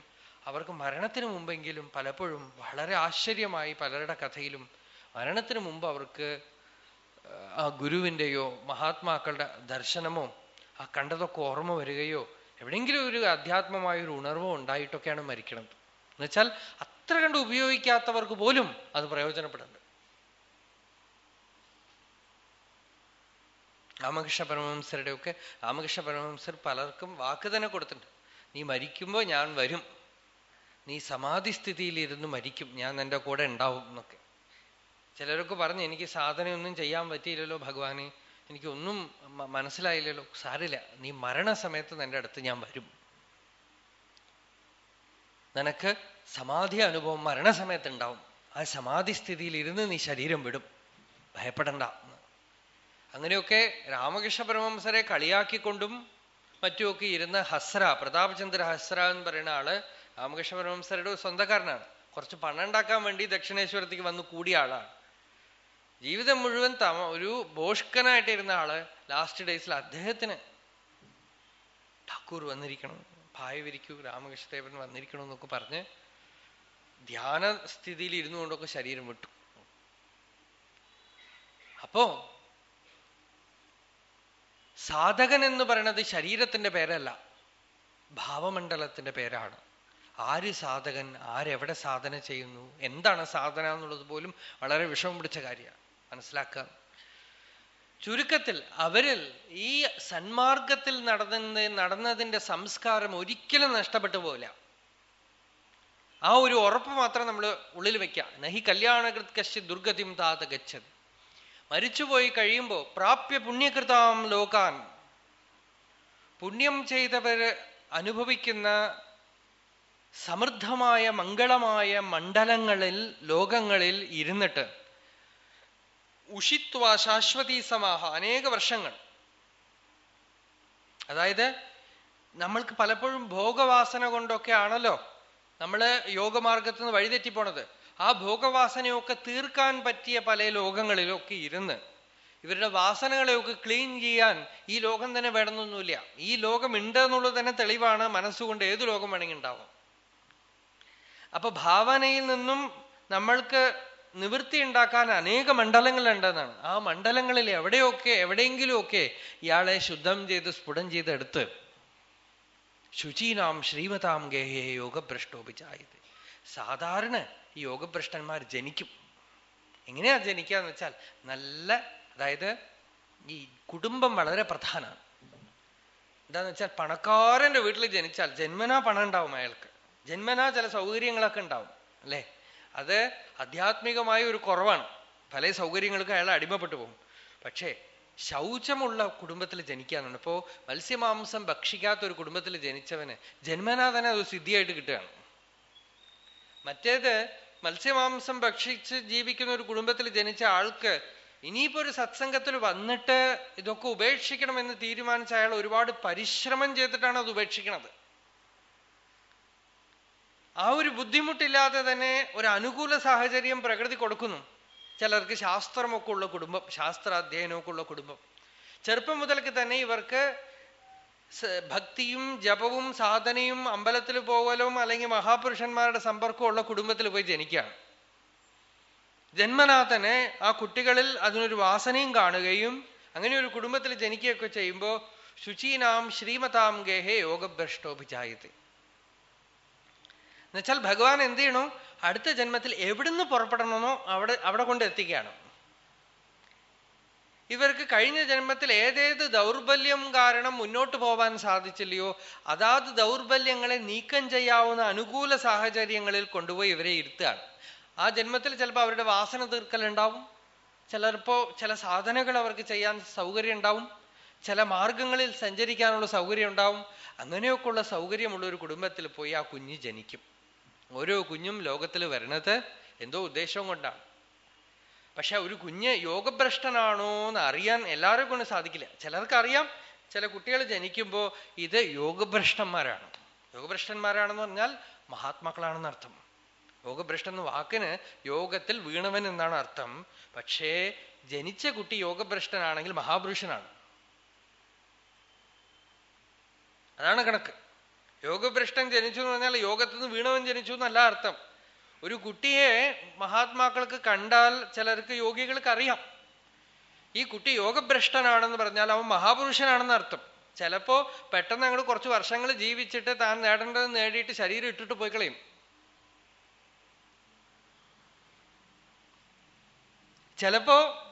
അവർക്ക് മരണത്തിന് മുമ്പെങ്കിലും പലപ്പോഴും വളരെ ആശ്ചര്യമായി പലരുടെ കഥയിലും മരണത്തിന് മുമ്പ് അവർക്ക് ആ ഗുരുവിന്റെയോ മഹാത്മാക്കളുടെ ദർശനമോ ആ കണ്ടതൊക്കെ ഓർമ്മ വരികയോ എവിടെയെങ്കിലും ഒരു അധ്യാത്മമായ ഒരു ഉണർവോ ഉണ്ടായിട്ടൊക്കെയാണ് മരിക്കുന്നത് എന്നുവെച്ചാൽ അത്ര കണ്ട് ഉപയോഗിക്കാത്തവർക്ക് പോലും അത് പ്രയോജനപ്പെടുന്നുണ്ട്. രാമകൃഷ്ണ പരമഹംസരുടെ ഒക്കെ രാമകൃഷ്ണ പരമഹംസർ പലർക്കും വാക്ക് തന്നെ കൊടുത്തിട്ടുണ്ട്. നീ മരിക്കുമ്പോൾ ഞാൻ വരും. നീ സമാധി സ്ഥിതിയിലിരുന്ന് മരിക്കും. ഞാൻ നിന്റെ കൂടെ ഉണ്ടാവും എന്നൊക്കെ. ചിലരൊക്കെ പറഞ്ഞു എനിക്ക് സാധനയൊന്നും ചെയ്യാൻ പറ്റിയില്ലല്ലോ ഭഗവാനെ. എനിക്കൊന്നും മനസ്സിലായില്ലല്ലോ. സാരില്ല. നീ മരണസമയത്ത് നിന്റെ അടുത്ത് ഞാൻ വരും. നിനക്ക് സമാധി അനുഭവം മരണസമയത്ത് ഉണ്ടാവും. ആ സമാധി സ്ഥിതിയിൽ ഇരുന്ന് നീ ശരീരം വിടും. ഭയപ്പെടണ്ട. അങ്ങനെയൊക്കെ രാമകൃഷ്ണ പരമംസരെ കളിയാക്കിക്കൊണ്ടും മറ്റുമൊക്കെ ഇരുന്ന ഹസ്ര പ്രതാപചന്ദ്ര ഹസ്ര എന്ന് പറയുന്ന ആൾ രാമകൃഷ്ണ പരമംസരുടെ സ്വന്തക്കാരനാണ്. കുറച്ച് പണം ഉണ്ടാക്കാൻ വേണ്ടി ദക്ഷിണേശ്വരത്തേക്ക് വന്ന് കൂടിയ ആളാണ്. ജീവിതം മുഴുവൻ തമ ഒരു ബോഷ്കനായിട്ടിരുന്ന ആൾ ലാസ്റ്റ് ഡേയ്സിൽ അദ്ദേഹത്തിന് ഠാക്കൂർ വന്നിരിക്കണം ഭായ വിരിക്കൂ രാമകൃഷ്ണദേവൻ വന്നിരിക്കണം എന്നൊക്കെ പറഞ്ഞ് ധ്യാന സ്ഥിതിയിൽ ഇരുന്നു കൊണ്ടൊക്കെ ശരീരം വിട്ടു. അപ്പോ സാധകൻ എന്ന് പറയുന്നത് ശരീരത്തിന്റെ പേരല്ല ഭാവമണ്ഡലത്തിന്റെ പേരാണ്. ആര് സാധകൻ ആരെവിടെ സാധന ചെയ്യുന്നു എന്താണ് സാധന എന്നുള്ളത് പോലും വളരെ വിഷമം പിടിച്ച കാര്യമാണ്. മനസ്സിലാക്കുക? ചുരുക്കത്തിൽ അവരിൽ ഈ സന്മാർഗത്തിൽ നടന്ന നടന്നതിന്റെ സംസ്കാരം ഒരിക്കലും നഷ്ടപ്പെട്ടു പോല ആ ഒരു ഉറപ്പ് മാത്രം നമ്മൾ ഉള്ളിൽ വെക്കുക നഹി കല്യാണകൃത് കശ്യ ദുർഗതിം താത ഗച്ഛത് മരിച്ചുപോയി കഴിയുമ്പോൾ പ്രാപ്യ പുണ്യകൃതാം ലോകാൻ. പുണ്യം ചെയ്തവര് അനുഭവിക്കുന്ന സമൃദ്ധമായ മംഗളമായ മണ്ഡലങ്ങളിൽ ലോകങ്ങളിൽ ഇരുന്നിട്ട് ഉഷിത്വ ശാശ്വതി സമാഹ അനേക വർഷങ്ങൾ. അതായത് നമ്മൾക്ക് പലപ്പോഴും ഭോഗവാസന കൊണ്ടൊക്കെ ആണല്ലോ നമ്മൾ യോഗമാർഗത്തിൽ നിന്ന് വഴിതെറ്റിപ്പോണത്. ആ ഭോഗവാസനയൊക്കെ തീർക്കാൻ പറ്റിയ പല ലോകങ്ങളിലൊക്കെ ഇരുന്ന് ഇവരുടെ വാസനകളെയൊക്കെ ക്ലീൻ ചെയ്യാൻ ഈ ലോകം തന്നെ വേണമെന്നൊന്നുമില്ല. ഈ ലോകം ഉണ്ട് എന്നുള്ളത് തന്നെ തെളിവാണ് മനസ്സുകൊണ്ട് ഏത് ലോകം വേണമെങ്കിൽ ഉണ്ടാവും അപ്പൊ ഭാവനയിൽ നിന്നും നമ്മൾക്ക് നിവൃത്തി ഉണ്ടാക്കാൻ അനേക മണ്ഡലങ്ങളുണ്ടെന്നാണ്. ആ മണ്ഡലങ്ങളിൽ എവിടെയൊക്കെ എവിടെയെങ്കിലുമൊക്കെ ഇയാളെ ശുദ്ധം ചെയ്ത് സ്ഫുടം ചെയ്തെടുത്ത് ശുചീനാം ശ്രീമതാം ഗേഹേ യോഗഭ്രഷ്ടോപിച്ചായത് സാധാരണ ഈ യോഗഭ്രഷ്ടന്മാർ ജനിക്കും. എങ്ങനെയാ എന്ന് വെച്ചാൽ നല്ല അതായത് ഈ കുടുംബം വളരെ പ്രധാനമാണ്. എന്താന്ന് വെച്ചാൽ പണക്കാരന്റെ വീട്ടിൽ ജനിച്ചാൽ ജന്മനാ പണം ഉണ്ടാവും അയാൾക്ക്. ജന്മനാ ചില സൗകര്യങ്ങളൊക്കെ ഉണ്ടാവും അല്ലേ? അത് ആധ്യാത്മികമായ ഒരു കുറവാണ്. പല സൗകര്യങ്ങൾക്ക് അയാൾ അടിമപ്പെട്ടു പോകും. പക്ഷേ ശൗചമുള്ള കുടുംബത്തിൽ ജനിക്കാന്നുണ്ട്. ഇപ്പോ മത്സ്യമാംസം ഭക്ഷിക്കാത്ത ഒരു കുടുംബത്തിൽ ജനിച്ചവന് ജന്മനാ തന്നെ അത് സിദ്ധിയായിട്ട് കിട്ടുകയാണ്. മറ്റേത് മത്സ്യമാംസം ഭക്ഷിച്ച് ജീവിക്കുന്ന ഒരു കുടുംബത്തിൽ ജനിച്ച ആൾക്ക് ഇനിയിപ്പോ ഒരു സത്സംഗത്തിൽ വന്നിട്ട് ഇതൊക്കെ ഉപേക്ഷിക്കണമെന്ന് തീരുമാനിച്ച അയാൾ ഒരുപാട് പരിശ്രമം ചെയ്തിട്ടാണ് അത് ഉപേക്ഷിക്കണത്. ആ ഒരു ബുദ്ധിമുട്ടില്ലാതെ തന്നെ ഒരു അനുകൂല സാഹചര്യം പ്രകൃതി കൊടുക്കുന്നു. ചിലർക്ക് ശാസ്ത്രമൊക്കെ ഉള്ള കുടുംബം ശാസ്ത്ര അധ്യയനമൊക്കെ ഉള്ള കുടുംബം. ചെറുപ്പം മുതൽക്ക് തന്നെ ഇവർക്ക് ഭക്തിയും ജപവും സാധനയും അമ്പലത്തിൽ പോകലും അല്ലെങ്കിൽ മഹാപുരുഷന്മാരുടെ സമ്പർക്കമുള്ള കുടുംബത്തിൽ പോയി ജനിക്കുകയാണ്. ജന്മനാ തന്നെ ആ കുട്ടികളിൽ അതിനൊരു വാസനയും കാണുകയും അങ്ങനെ ഒരു കുടുംബത്തിൽ ജനിക്കുകയൊക്കെ ചെയ്യുമ്പോൾ ശുചീനാം ശ്രീമതാം ഗേഹേ യോഗഭ്രഷ്ടോഭിചായത്തെ എന്നുവെച്ചാൽ ഭഗവാൻ എന്ത് ചെയ്യണോ? അടുത്ത ജന്മത്തിൽ എവിടുന്ന് പുറപ്പെടണമെന്നോ അവിടെ അവിടെ കൊണ്ട് എത്തിക്കുകയാണ്. ഇവർക്ക് കഴിഞ്ഞ ജന്മത്തിൽ ഏതേത് ദൗർബല്യം കാരണം മുന്നോട്ട് പോവാൻ സാധിച്ചില്ലയോ അതാത് ദൗർബല്യങ്ങളെ നീക്കം ചെയ്യാവുന്ന അനുകൂല സാഹചര്യങ്ങളിൽ കൊണ്ടുപോയി ഇവരെ ഇരുത്തുകയാണ്. ആ ജന്മത്തിൽ ചിലപ്പോൾ അവരുടെ വാസന തീർക്കലുണ്ടാവും. ചിലപ്പോൾ ചില സാധനകൾ അവർക്ക് ചെയ്യാൻ സൗകര്യം ഉണ്ടാവും. ചില മാർഗങ്ങളിൽ സഞ്ചരിക്കാനുള്ള സൗകര്യം ഉണ്ടാവും. അങ്ങനെയൊക്കെയുള്ള സൗകര്യമുള്ള ഒരു കുടുംബത്തിൽ പോയി ആ കുഞ്ഞ് ജനിക്കും. ഓരോ കുഞ്ഞും ലോകത്തിൽ വരണത് എന്തോ ഉദ്ദേശവും കൊണ്ടാണ്. പക്ഷെ ഒരു കുഞ്ഞ് യോഗഭ്രഷ്ടനാണോ എന്ന് അറിയാൻ എല്ലാവരെ കൊണ്ട് സാധിക്കില്ല. ചിലർക്ക് അറിയാം ചില കുട്ടികൾ ജനിക്കുമ്പോൾ ഇത് യോഗഭ്രഷ്ടന്മാരാണ്. യോഗഭ്രഷ്ടന്മാരാണെന്ന് പറഞ്ഞാൽ മഹാത്മാക്കളാണെന്ന് അർത്ഥം. യോഗഭ്രഷ്ടൻ എന്ന വാക്കിന് യോഗത്തിൽ വീണവൻ എന്നാണ് അർത്ഥം. പക്ഷേ ജനിച്ച കുട്ടി യോഗഭ്രഷ്ടനാണെങ്കിൽ മഹാപുരുഷനാണ്. അതാണ് കണക്ക്. യോഗഭ്രഷ്ടൻ ജനിച്ചു എന്ന് പറഞ്ഞാൽ യോഗത്തിൽ നിന്ന് വീണവൻ ജനിച്ചു എന്നല്ല അർത്ഥം. ഒരു കുട്ടിയെ മഹാത്മാക്കൾക്ക് കണ്ടാൽ ചിലർക്ക് യോഗികൾക്ക് അറിയാം ഈ കുട്ടി യോഗഭ്രഷ്ടനാണെന്ന് പറഞ്ഞാൽ അവൻ മഹാപുരുഷനാണെന്ന് അർത്ഥം. ചിലപ്പോ പെട്ടെന്ന് അങ്ങോട്ട് കുറച്ച് വർഷങ്ങൾ ജീവിച്ചിട്ട് താൻ നേടേണ്ടത് നേടിയിട്ട് ശരീരം ഇട്ടിട്ട് പോയി കളയും. ചിലപ്പോ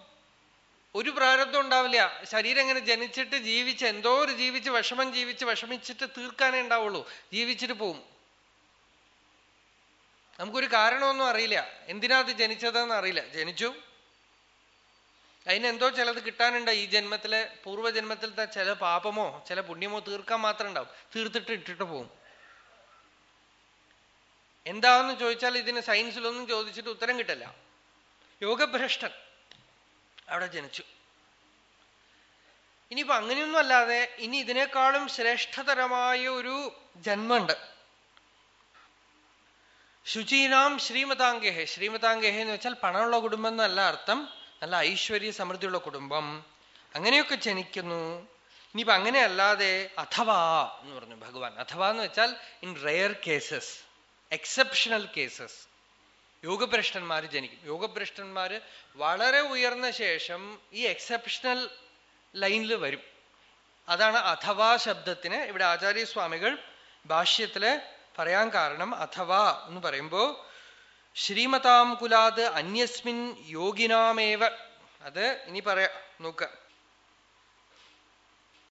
ഒരു പ്രാരബ്ധം ഉണ്ടാവില്ല. ശരീരം ഇങ്ങനെ ജനിച്ചിട്ട് ജീവിച്ച് എന്തോ ഒരു ജീവിച്ച് വിഷമം ജീവിച്ച് വിഷമിച്ചിട്ട് തീർക്കാനേ ഉണ്ടാവുള്ളൂ. ജീവിച്ചിട്ട് പോവും. നമുക്കൊരു കാരണമൊന്നും അറിയില്ല. എന്തിനാ അത് ജനിച്ചതെന്ന് അറിയില്ല. ജനിച്ചു. അതിനെന്തോ ചിലത് കിട്ടാനുണ്ട്. ഈ ജന്മത്തിലെ പൂർവജന്മത്തിലത്തെ ചില പാപമോ ചില പുണ്യമോ തീർക്കാൻ മാത്രം ഉണ്ടാവും. തീർത്തിട്ട് ഇട്ടിട്ട് പോവും. എന്താന്ന് ചോദിച്ചാൽ ഇതിന് സയൻസിലൊന്നും ചോദിച്ചിട്ട് ഉത്തരം കിട്ടില്ല. യോഗഭ്രഷ്ടൻ അവിടെ ജനിച്ചു. ഇനിയിപ്പോ അങ്ങനെയൊന്നും അല്ലാതെ ഇനി ഇതിനേക്കാളും ശ്രേഷ്ഠതരമായ ഒരു ജന്മുണ്ട് ശുചീനാം ശ്രീമതാംഗേഹ. ശ്രീമതാംഗേഹ എന്ന് വെച്ചാൽ പണമുള്ള കുടുംബം എന്നല്ല അർത്ഥം. നല്ല ഐശ്വര്യ സമൃദ്ധിയുള്ള കുടുംബം. അങ്ങനെയൊക്കെ ജനിക്കുന്നു. ഇനിയിപ്പോ അങ്ങനെ അല്ലാതെ അഥവാ എന്ന് പറഞ്ഞു ഭഗവാൻ. അഥവാ എന്ന് വെച്ചാൽ in rare cases exceptional cases യോഗഭ്രഷ്ടന്മാർ ജനിക്കും. യോഗഭ്രഷ്ടന്മാര് വളരെ ഉയർന്ന ശേഷം ഈ എക്സെപ്ഷണൽ ലൈനിൽ വരും. അതാണ് അഥവാ ശബ്ദത്തിന് ഇവിടെ ആചാര്യസ്വാമികൾ ഭാഷ്യത്തിൽ പറയാൻ കാരണം അഥവാ എന്ന് പറയുമ്പോ ശ്രീമതാം കുലാത് അന്യസ്മിൻ യോഗിനാമേവ. അത് ഇനി പറയാ. നോക്ക.